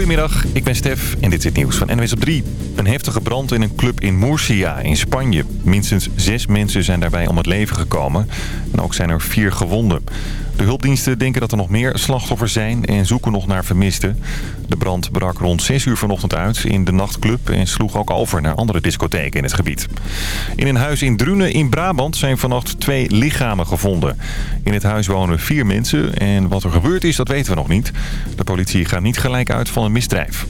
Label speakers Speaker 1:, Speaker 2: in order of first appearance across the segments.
Speaker 1: Goedemiddag, ik ben Stef en dit is het nieuws van NWS op 3. Een heftige brand in een club in Murcia in Spanje. Minstens zes mensen zijn daarbij om het leven gekomen. En ook zijn er vier gewonden. De hulpdiensten denken dat er nog meer slachtoffers zijn en zoeken nog naar vermisten. De brand brak rond 6 uur vanochtend uit in de nachtclub en sloeg ook over naar andere discotheken in het gebied. In een huis in Drunen in Brabant zijn vannacht twee lichamen gevonden. In het huis wonen vier mensen en wat er gebeurd is, dat weten we nog niet. De politie gaat niet gelijk uit van een misdrijf.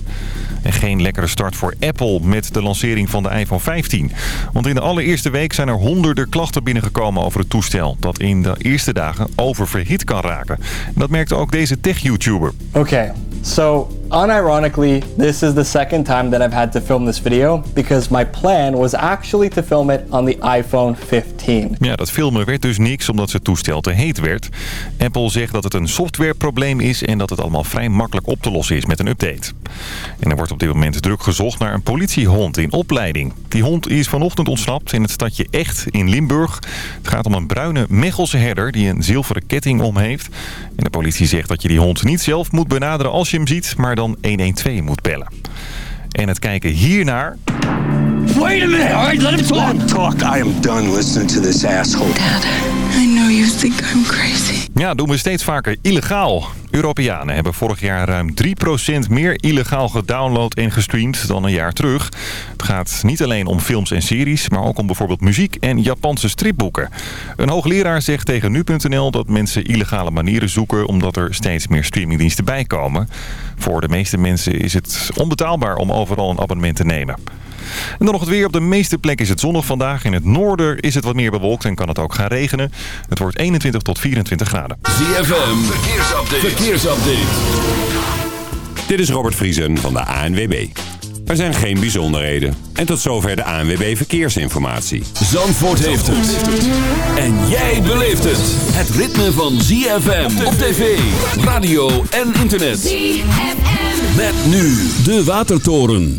Speaker 1: En geen lekkere start voor Apple met de lancering van de iPhone 15. Want in de allereerste week zijn er honderden klachten binnengekomen over het toestel... dat in de eerste dagen oververhit kan raken. En dat merkte ook deze tech-YouTuber.
Speaker 2: Okay, so unironically, this is the second time that I've had to film this video because my plan was actually to film it on the iPhone 15.
Speaker 1: Ja, dat filmen werd dus niks omdat het toestel te heet werd. Apple zegt dat het een softwareprobleem is en dat het allemaal vrij makkelijk op te lossen is met een update. En er wordt op dit moment druk gezocht naar een politiehond in opleiding. Die hond is vanochtend ontsnapt in het stadje Echt in Limburg. Het gaat om een bruine Mechelse herder die een zilveren ketting om heeft. En de politie zegt dat je die hond niet zelf moet benaderen als je hem ziet, maar dan 112 moet bellen. En het kijken hiernaar...
Speaker 3: Wait a minute, all right? Let him talk.
Speaker 4: Talk. I am done listening to this asshole.
Speaker 5: Dad, I crazy.
Speaker 1: Ja, doen we steeds vaker illegaal. Europeanen hebben vorig jaar ruim 3% meer illegaal gedownload en gestreamd dan een jaar terug. Het gaat niet alleen om films en series, maar ook om bijvoorbeeld muziek en Japanse stripboeken. Een hoogleraar zegt tegen nu.nl dat mensen illegale manieren zoeken omdat er steeds meer streamingdiensten bijkomen. Voor de meeste mensen is het onbetaalbaar om overal een abonnement te nemen. En dan nog het weer. Op de meeste plekken is het zonnig vandaag. In het noorden is het wat meer bewolkt en kan het ook gaan regenen. Het wordt 21 tot 24 graden.
Speaker 3: ZFM, verkeersupdate. verkeersupdate.
Speaker 6: Dit is Robert Vriesen van de ANWB. Er zijn geen bijzonderheden. En tot zover de ANWB Verkeersinformatie.
Speaker 3: Zandvoort heeft het. En jij beleeft het. Het ritme van ZFM op tv, radio en internet.
Speaker 7: ZFM.
Speaker 3: Met nu de Watertoren.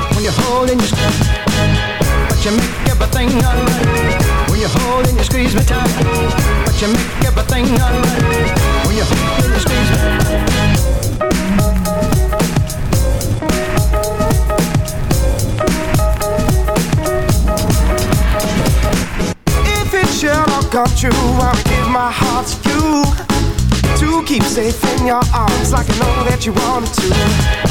Speaker 8: when you hold and you squeeze. But you make everything alright when you hold and you squeeze me tight. But you make everything alright when you hold and you squeeze me.
Speaker 9: If it should all come true, I will give my heart to you. To keep safe in your arms like I know that you wanted to.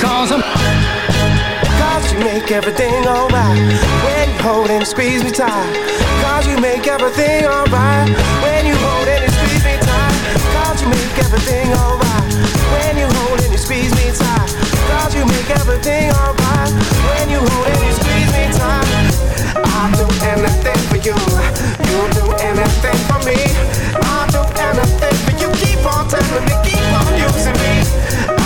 Speaker 9: Cause I'm Cause you make everything alright When you hold and squeeze me tight. Cause you make everything alright When you hold and squeeze me tight. Cause you make everything alright When you hold and squeeze me tight. Cause you make everything alright When you hold and squeeze me tight. I'll do anything for
Speaker 8: you. You'll do anything for me. I'll do anything for you. Keep on telling me, keep on using me.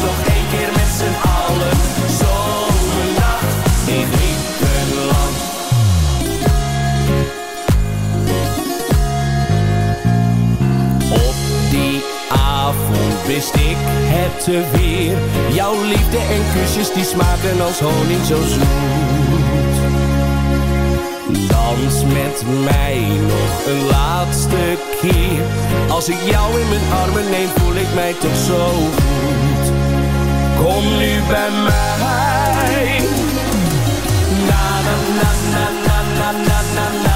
Speaker 7: Nog één keer met z'n allen. Zomernacht in Griekenland. Op die avond wist ik het te weer. Jouw liefde en kusjes die smaken als honing zo zoet. Dans met mij nog een laatste keer. Als ik jou in mijn armen neem, voel ik mij toch zo goed. Kom nu bij mij. Na na na na na na na na.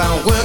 Speaker 10: about
Speaker 11: where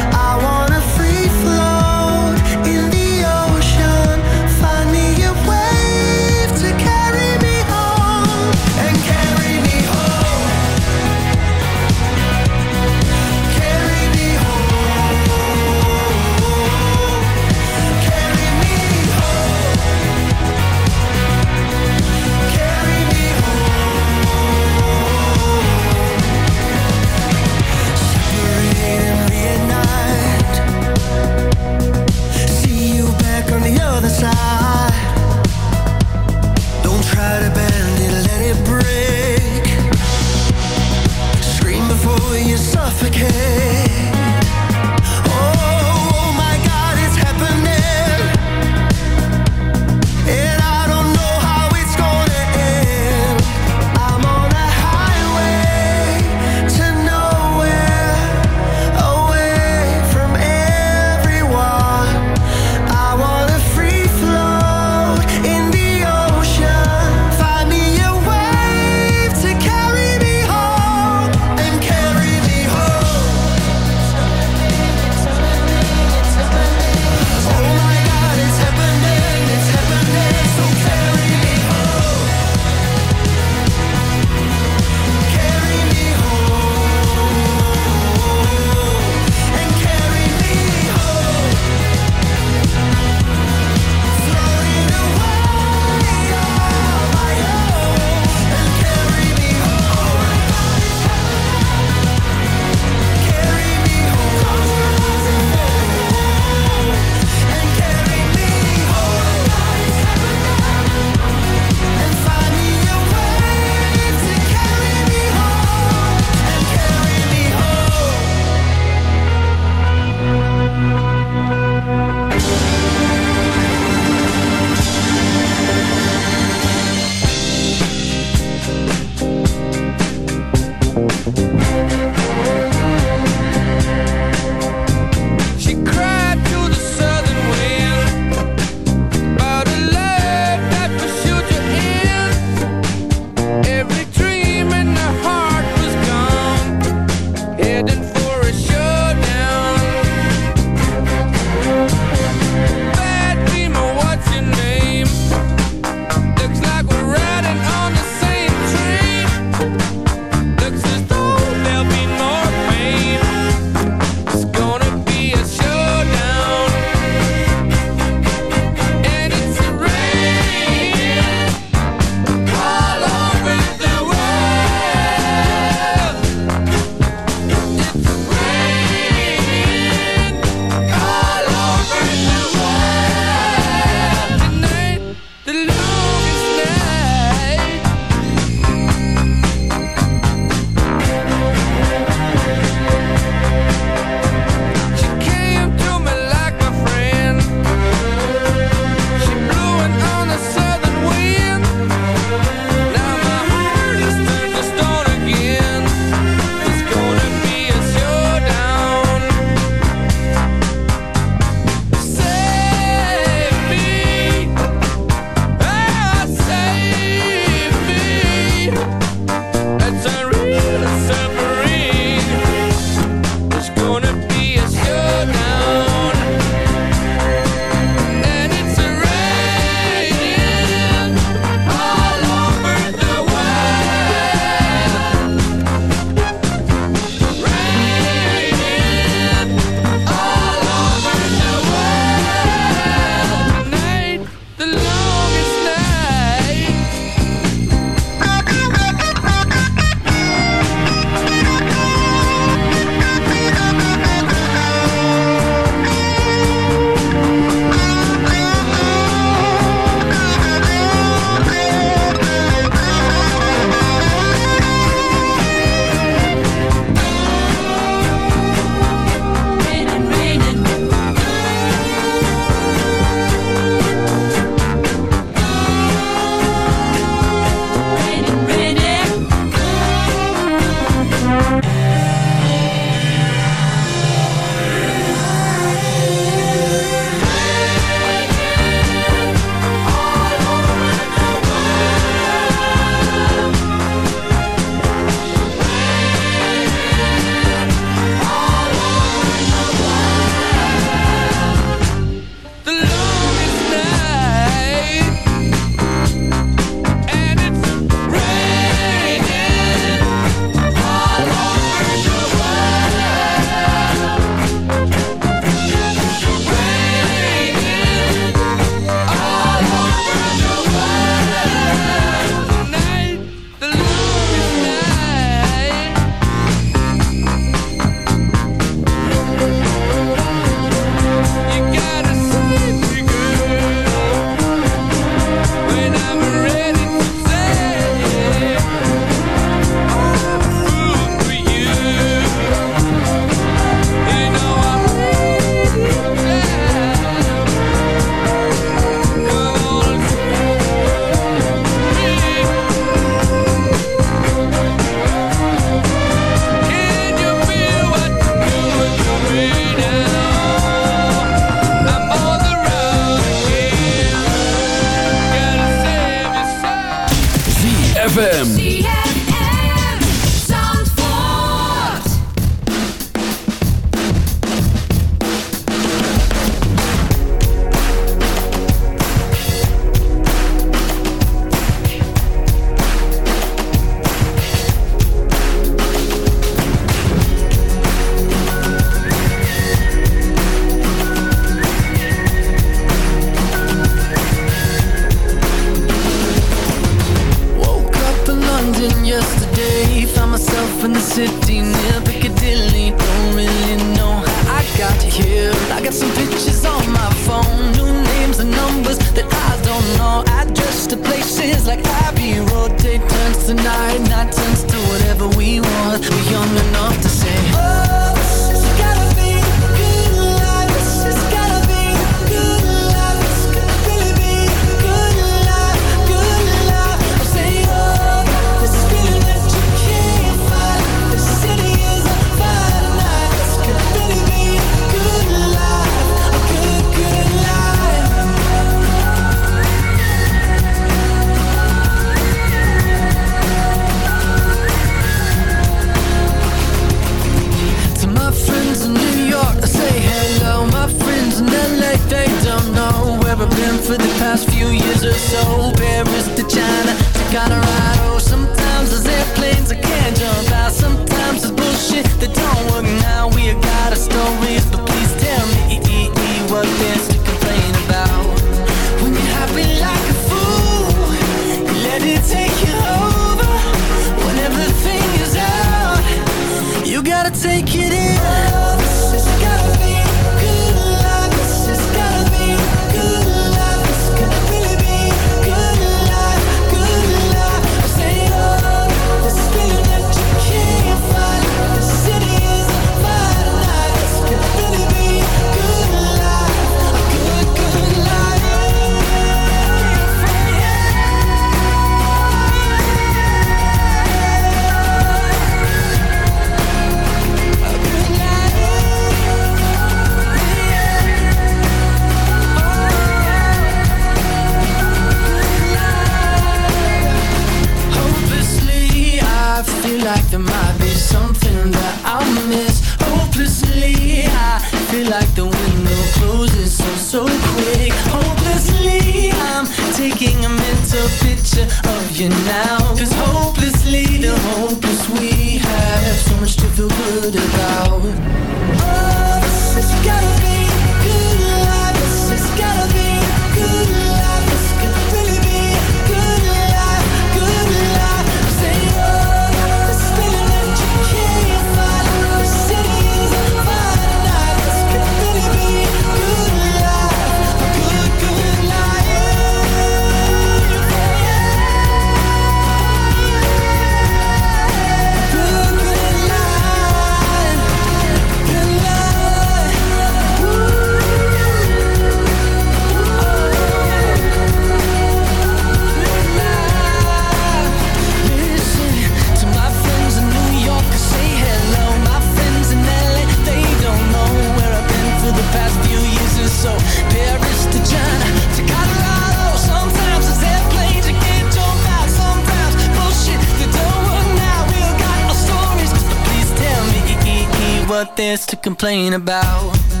Speaker 11: complain about.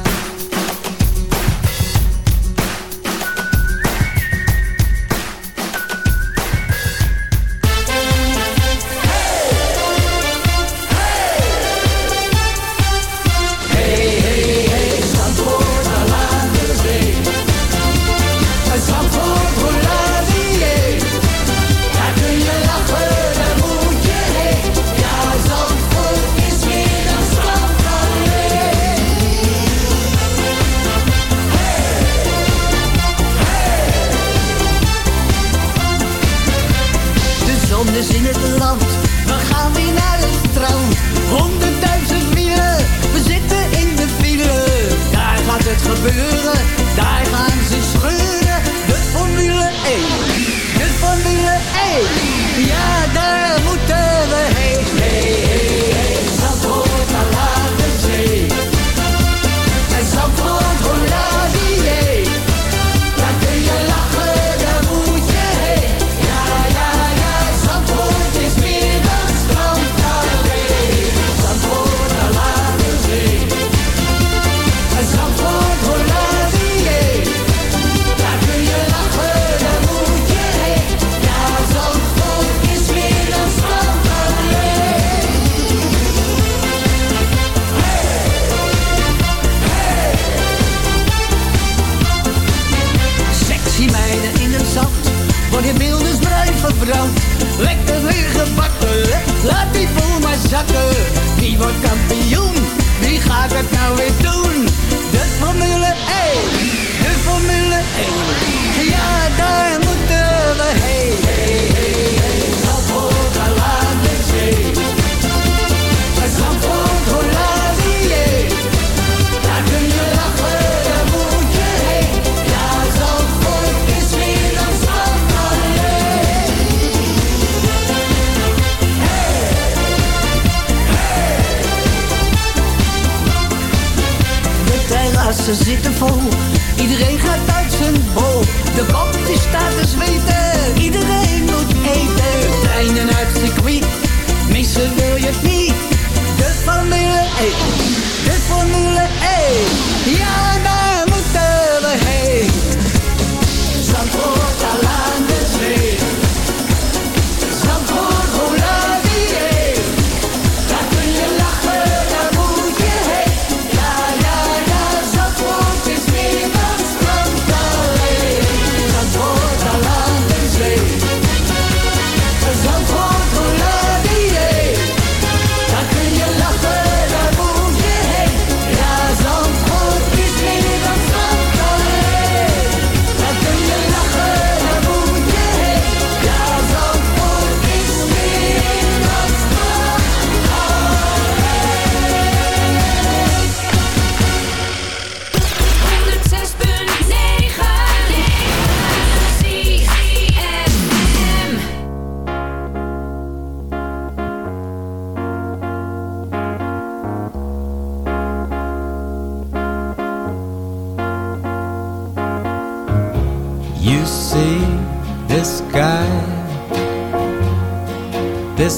Speaker 11: wordt kampioen. Wie gaat het nou weer doen? De Formule 1, de Formule 1. Ze zitten vol, iedereen gaat uit zijn bol. De kop die staat te zweten, iedereen moet eten. Treinen uit het circuit, missen wil je niet. De Formule 1, de Formule 1, ja daar.